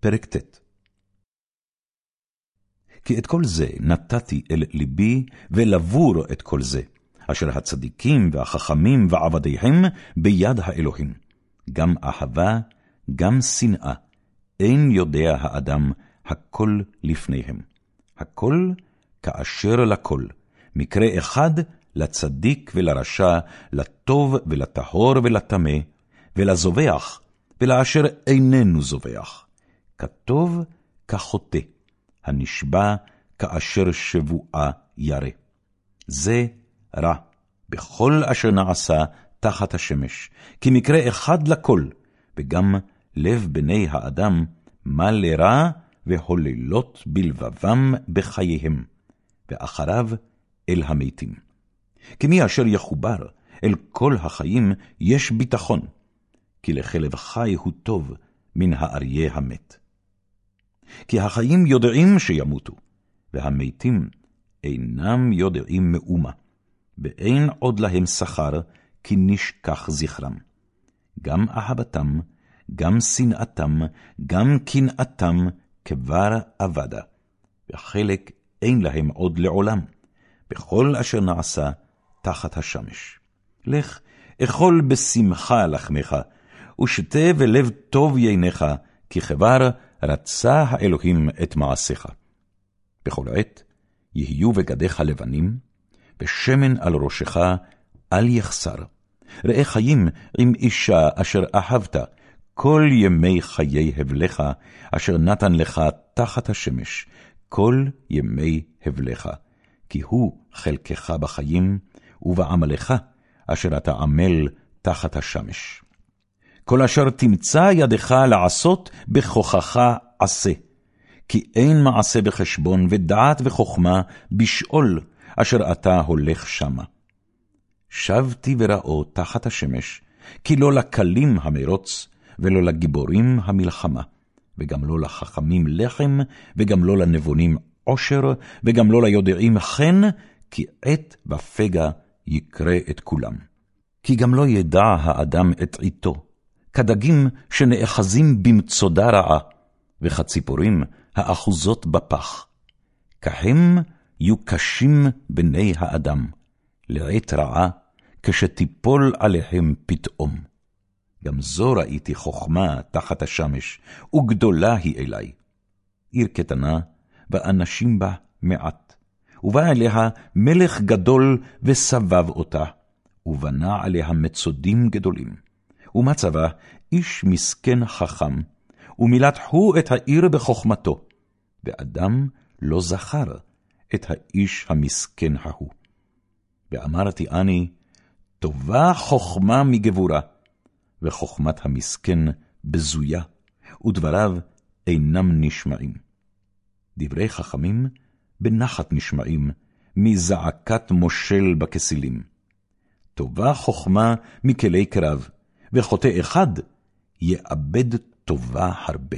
פרק ט' כי את כל זה נתתי אל ליבי, ולבור את כל זה, אשר הצדיקים והחכמים ועבדיהם ביד האלוהים. גם אהבה, גם שנאה, אין יודע האדם הכל לפניהם. הכל כאשר לכל, מקרה אחד לצדיק ולרשע, לטוב ולטהור ולטמא, ולזובח ולאשר איננו זובח. כטוב כחוטא, הנשבע כאשר שבועה ירא. זה רע בכל אשר נעשה תחת השמש, כי מקרה אחד לכל, וגם לב בני האדם, מה לרע והוללות בלבבם בחייהם, ואחריו אל המתים. כי מי אשר יחובר אל כל החיים יש ביטחון, כי לכלב חי הוא טוב מן האריה המת. כי החיים יודעים שימותו, והמתים אינם יודעים מאומה, ואין עוד להם שכר, כי נשכח זכרם. גם אהבתם, גם שנאתם, גם קנאתם, כבר אבדה, וחלק אין להם עוד לעולם, בכל אשר נעשה תחת השמש. לך, אכול בשמחה לחמך, ושתה ולב טוב ייניך, כי כבר רצה האלוהים את מעשיך. בכל עת יהיו בגדיך לבנים, ושמן על ראשך אל יחסר. ראה חיים עם אישה אשר אהבת, כל ימי חיי הבלך, אשר נתן לך תחת השמש, כל ימי הבלך. כי הוא חלקך בחיים, ובעמלך, אשר אתה עמל תחת השמש. כל אשר תמצא ידך לעשות, בכוחך עשה. כי אין מעשה בחשבון, ודעת וחכמה בשאול, אשר אתה הולך שמה. שבתי וראו תחת השמש, כי לא לקלים המרוץ, ולא לגיבורים המלחמה, וגם לא לחכמים לחם, וגם לא לנבונים עושר, וגם לא ליודעים חן, כי עת ופגע יקרה את כולם. כי גם לא ידע האדם את עתו, כדגים שנאחזים במצודה רעה, וכציפורים האחוזות בפח. כהם יהיו קשים בני האדם, לעת רעה, כשתיפול עליהם פתאום. גם זו ראיתי חכמה תחת השמש, וגדולה היא אלי. עיר קטנה, ואנשים בה מעט. ובא אליה מלך גדול וסבב אותה, ובנה עליה מצודים גדולים. ומצבה איש מסכן חכם, ומילתחו את העיר בחכמתו, ואדם לא זכר את האיש המסכן ההוא. ואמרתי אני, טובה חכמה מגבורה, וחכמת המסכן בזויה, ודבריו אינם נשמעים. דברי חכמים בנחת נשמעים, מזעקת מושל בכסילים. טובה חכמה מכלי קרב, וחוטא אחד יאבד טובה הרבה.